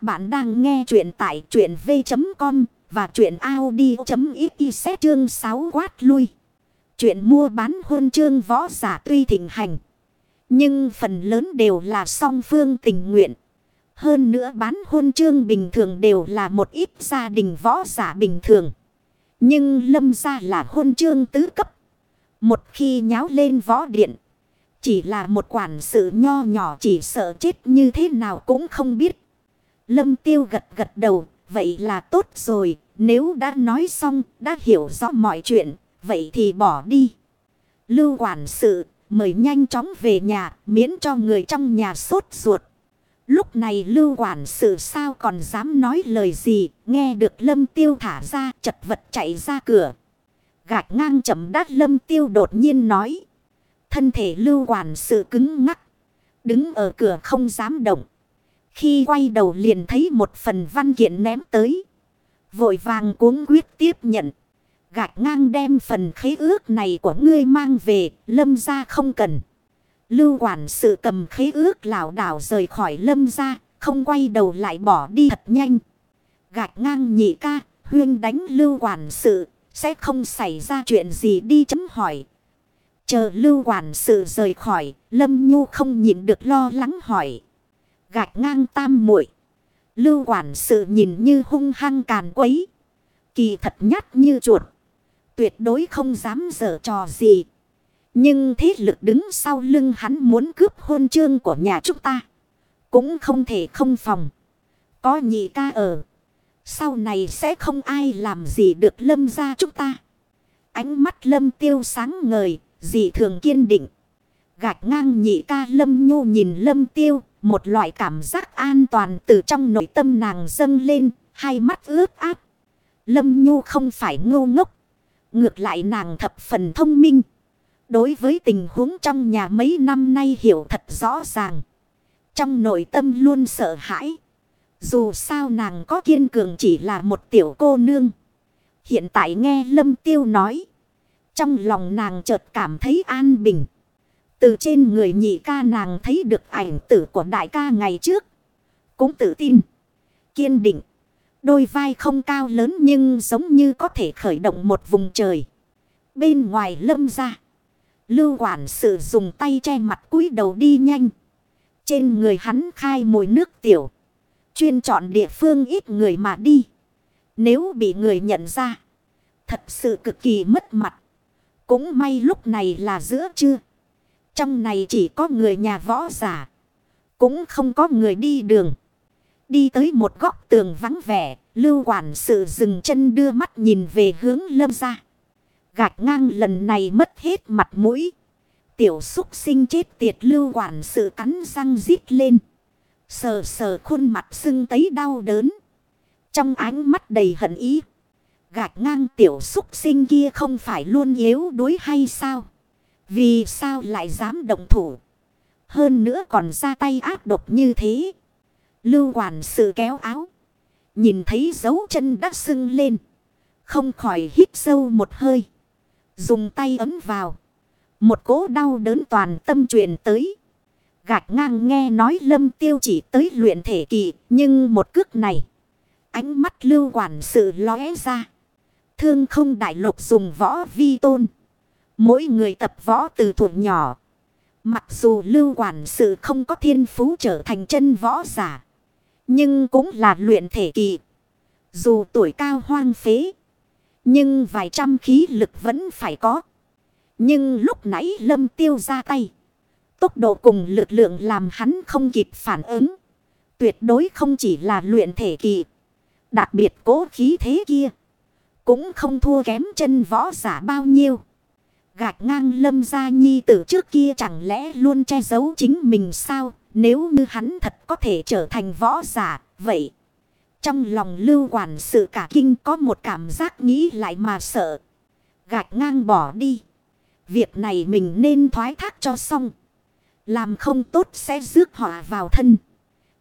Các bạn đang nghe chuyện tại chuyện v.com và chuyện Audi.xyz chương 6 quát lui. Chuyện mua bán hôn chương võ giả tuy thịnh hành. Nhưng phần lớn đều là song phương tình nguyện. Hơn nữa bán hôn chương bình thường đều là một ít gia đình võ giả bình thường. Nhưng lâm ra là hôn chương tứ cấp. Một khi nháo lên võ điện. Chỉ là một quản sự nho nhỏ chỉ sợ chết như thế nào cũng không biết. Lâm tiêu gật gật đầu, vậy là tốt rồi, nếu đã nói xong, đã hiểu rõ mọi chuyện, vậy thì bỏ đi. Lưu quản sự, mời nhanh chóng về nhà, miễn cho người trong nhà sốt ruột. Lúc này lưu quản sự sao còn dám nói lời gì, nghe được lâm tiêu thả ra, chật vật chạy ra cửa. Gạch ngang chậm đát lâm tiêu đột nhiên nói. Thân thể lưu quản sự cứng ngắc, đứng ở cửa không dám động. Khi quay đầu liền thấy một phần văn kiện ném tới. Vội vàng cuống quyết tiếp nhận. Gạch ngang đem phần khế ước này của ngươi mang về, lâm ra không cần. Lưu quản sự cầm khế ước lảo đảo rời khỏi lâm ra, không quay đầu lại bỏ đi thật nhanh. Gạch ngang nhị ca, huyên đánh lưu quản sự, sẽ không xảy ra chuyện gì đi chấm hỏi. Chờ lưu quản sự rời khỏi, lâm nhu không nhịn được lo lắng hỏi gạch ngang tam muội Lưu quản sự nhìn như hung hăng càn quấy. Kỳ thật nhát như chuột. Tuyệt đối không dám dở trò gì. Nhưng thế lực đứng sau lưng hắn muốn cướp hôn chương của nhà chúng ta. Cũng không thể không phòng. Có nhị ca ở. Sau này sẽ không ai làm gì được lâm ra chúng ta. Ánh mắt lâm tiêu sáng ngời, dị thường kiên định. Gạch ngang nhị ca lâm nhu nhìn lâm tiêu, một loại cảm giác an toàn từ trong nội tâm nàng dâng lên, hai mắt ướt át. Lâm Nhu không phải ngu ngốc. Ngược lại nàng thập phần thông minh. Đối với tình huống trong nhà mấy năm nay hiểu thật rõ ràng. Trong nội tâm luôn sợ hãi. Dù sao nàng có kiên cường chỉ là một tiểu cô nương. Hiện tại nghe Lâm Tiêu nói. Trong lòng nàng chợt cảm thấy an bình. Từ trên người nhị ca nàng thấy được ảnh tử của đại ca ngày trước. Cũng tự tin. Kiên định. Đôi vai không cao lớn nhưng giống như có thể khởi động một vùng trời. Bên ngoài lâm ra. Lưu quản sự dùng tay che mặt cúi đầu đi nhanh. Trên người hắn khai mùi nước tiểu. Chuyên chọn địa phương ít người mà đi. Nếu bị người nhận ra. Thật sự cực kỳ mất mặt. Cũng may lúc này là giữa trưa. Trong này chỉ có người nhà võ giả. Cũng không có người đi đường. Đi tới một góc tường vắng vẻ. Lưu quản sự dừng chân đưa mắt nhìn về hướng lâm ra. Gạch ngang lần này mất hết mặt mũi. Tiểu xúc sinh chết tiệt lưu quản sự cắn răng rít lên. Sờ sờ khuôn mặt sưng tấy đau đớn. Trong ánh mắt đầy hận ý. Gạch ngang tiểu xúc sinh kia không phải luôn yếu đuối hay sao? Vì sao lại dám động thủ? Hơn nữa còn ra tay ác độc như thế. Lưu quản sự kéo áo. Nhìn thấy dấu chân đã sưng lên. Không khỏi hít sâu một hơi. Dùng tay ấm vào. Một cố đau đớn toàn tâm truyền tới. Gạch ngang nghe nói lâm tiêu chỉ tới luyện thể kỳ. Nhưng một cước này. Ánh mắt lưu quản sự lóe ra. Thương không đại lục dùng võ vi tôn. Mỗi người tập võ từ thuộc nhỏ. Mặc dù lưu quản sự không có thiên phú trở thành chân võ giả. Nhưng cũng là luyện thể kỳ. Dù tuổi cao hoang phế. Nhưng vài trăm khí lực vẫn phải có. Nhưng lúc nãy lâm tiêu ra tay. Tốc độ cùng lực lượng làm hắn không kịp phản ứng. Tuyệt đối không chỉ là luyện thể kỳ. Đặc biệt cố khí thế kia. Cũng không thua kém chân võ giả bao nhiêu. Gạch ngang lâm gia nhi tử trước kia chẳng lẽ luôn che giấu chính mình sao? Nếu như hắn thật có thể trở thành võ giả, vậy. Trong lòng lưu quản sự cả kinh có một cảm giác nghĩ lại mà sợ. Gạch ngang bỏ đi. Việc này mình nên thoái thác cho xong. Làm không tốt sẽ rước họ vào thân.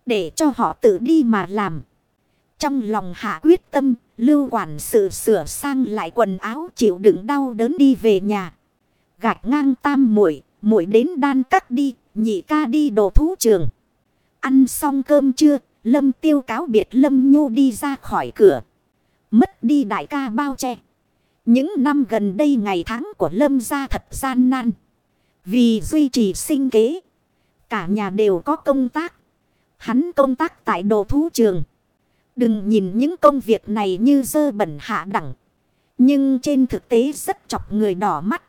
Để cho họ tự đi mà làm. Trong lòng hạ quyết tâm, lưu quản sự sửa sang lại quần áo chịu đựng đau đớn đi về nhà gạch ngang tam muội muội đến đan cắt đi, nhị ca đi đồ thú trường. Ăn xong cơm chưa, Lâm tiêu cáo biệt Lâm Nhu đi ra khỏi cửa. Mất đi đại ca bao che. Những năm gần đây ngày tháng của Lâm gia thật gian nan. Vì duy trì sinh kế. Cả nhà đều có công tác. Hắn công tác tại đồ thú trường. Đừng nhìn những công việc này như dơ bẩn hạ đẳng. Nhưng trên thực tế rất chọc người đỏ mắt.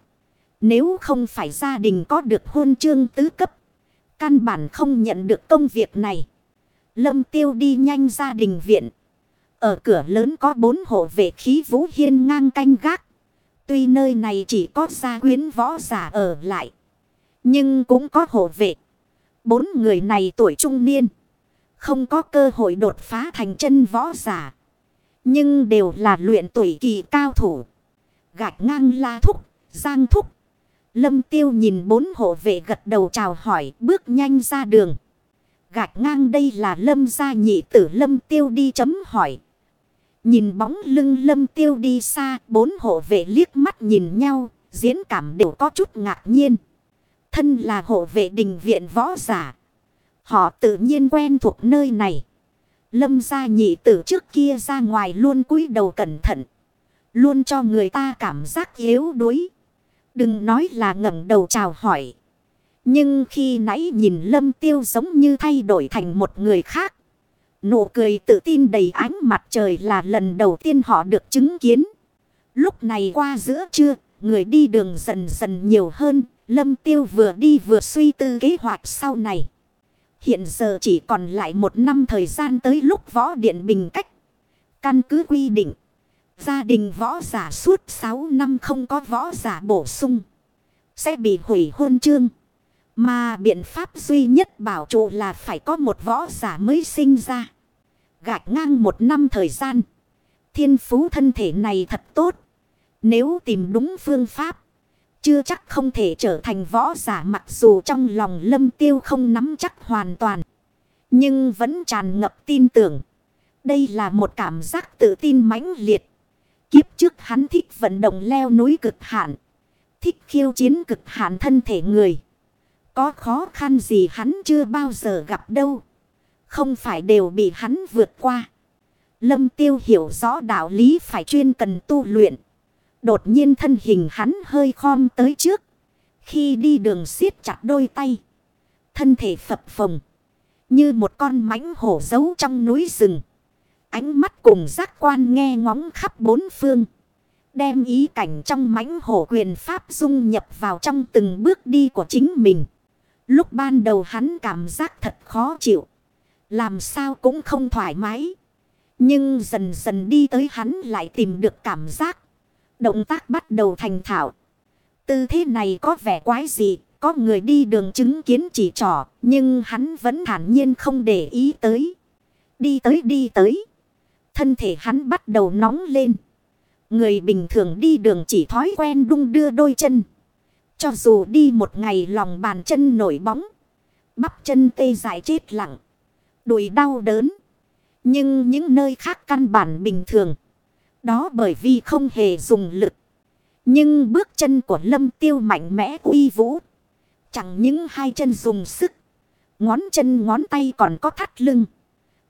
Nếu không phải gia đình có được hôn chương tứ cấp. Căn bản không nhận được công việc này. Lâm tiêu đi nhanh gia đình viện. Ở cửa lớn có bốn hộ vệ khí vũ hiên ngang canh gác. Tuy nơi này chỉ có gia quyến võ giả ở lại. Nhưng cũng có hộ vệ. Bốn người này tuổi trung niên. Không có cơ hội đột phá thành chân võ giả. Nhưng đều là luyện tuổi kỳ cao thủ. Gạch ngang la thúc, giang thúc. Lâm tiêu nhìn bốn hộ vệ gật đầu chào hỏi bước nhanh ra đường. Gạch ngang đây là lâm gia nhị tử lâm tiêu đi chấm hỏi. Nhìn bóng lưng lâm tiêu đi xa, bốn hộ vệ liếc mắt nhìn nhau, diễn cảm đều có chút ngạc nhiên. Thân là hộ vệ đình viện võ giả. Họ tự nhiên quen thuộc nơi này. Lâm gia nhị tử trước kia ra ngoài luôn cúi đầu cẩn thận. Luôn cho người ta cảm giác yếu đuối. Đừng nói là ngẩng đầu chào hỏi. Nhưng khi nãy nhìn lâm tiêu giống như thay đổi thành một người khác. Nụ cười tự tin đầy ánh mặt trời là lần đầu tiên họ được chứng kiến. Lúc này qua giữa trưa, người đi đường dần dần nhiều hơn. Lâm tiêu vừa đi vừa suy tư kế hoạch sau này. Hiện giờ chỉ còn lại một năm thời gian tới lúc võ điện bình cách. Căn cứ quy định. Gia đình võ giả suốt 6 năm không có võ giả bổ sung. Sẽ bị hủy hôn chương. Mà biện pháp duy nhất bảo trụ là phải có một võ giả mới sinh ra. Gạch ngang một năm thời gian. Thiên phú thân thể này thật tốt. Nếu tìm đúng phương pháp. Chưa chắc không thể trở thành võ giả mặc dù trong lòng lâm tiêu không nắm chắc hoàn toàn. Nhưng vẫn tràn ngập tin tưởng. Đây là một cảm giác tự tin mãnh liệt. Kiếp trước hắn thích vận động leo núi cực hạn. Thích khiêu chiến cực hạn thân thể người. Có khó khăn gì hắn chưa bao giờ gặp đâu. Không phải đều bị hắn vượt qua. Lâm tiêu hiểu rõ đạo lý phải chuyên cần tu luyện. Đột nhiên thân hình hắn hơi khom tới trước. Khi đi đường siết chặt đôi tay. Thân thể phập phồng. Như một con mãnh hổ giấu trong núi rừng. Ánh mắt cùng giác quan nghe ngóng khắp bốn phương. Đem ý cảnh trong mãnh hổ quyền pháp dung nhập vào trong từng bước đi của chính mình. Lúc ban đầu hắn cảm giác thật khó chịu. Làm sao cũng không thoải mái. Nhưng dần dần đi tới hắn lại tìm được cảm giác. Động tác bắt đầu thành thạo. Tư thế này có vẻ quái gì. Có người đi đường chứng kiến chỉ trỏ. Nhưng hắn vẫn thản nhiên không để ý tới. Đi tới đi tới. Thân thể hắn bắt đầu nóng lên. Người bình thường đi đường chỉ thói quen đung đưa đôi chân. Cho dù đi một ngày lòng bàn chân nổi bóng. Bắp chân tê dại chết lặng. Đùi đau đớn. Nhưng những nơi khác căn bản bình thường. Đó bởi vì không hề dùng lực. Nhưng bước chân của lâm tiêu mạnh mẽ uy vũ. Chẳng những hai chân dùng sức. Ngón chân ngón tay còn có thắt lưng.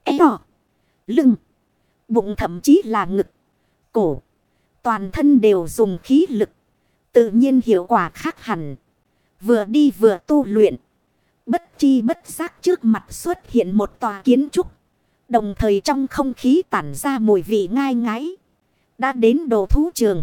Eo. Lưng. Bụng thậm chí là ngực. Cổ. Toàn thân đều dùng khí lực. Tự nhiên hiệu quả khác hẳn. Vừa đi vừa tu luyện. Bất chi bất giác trước mặt xuất hiện một tòa kiến trúc. Đồng thời trong không khí tản ra mùi vị ngai ngái. Đã đến đồ thú trường.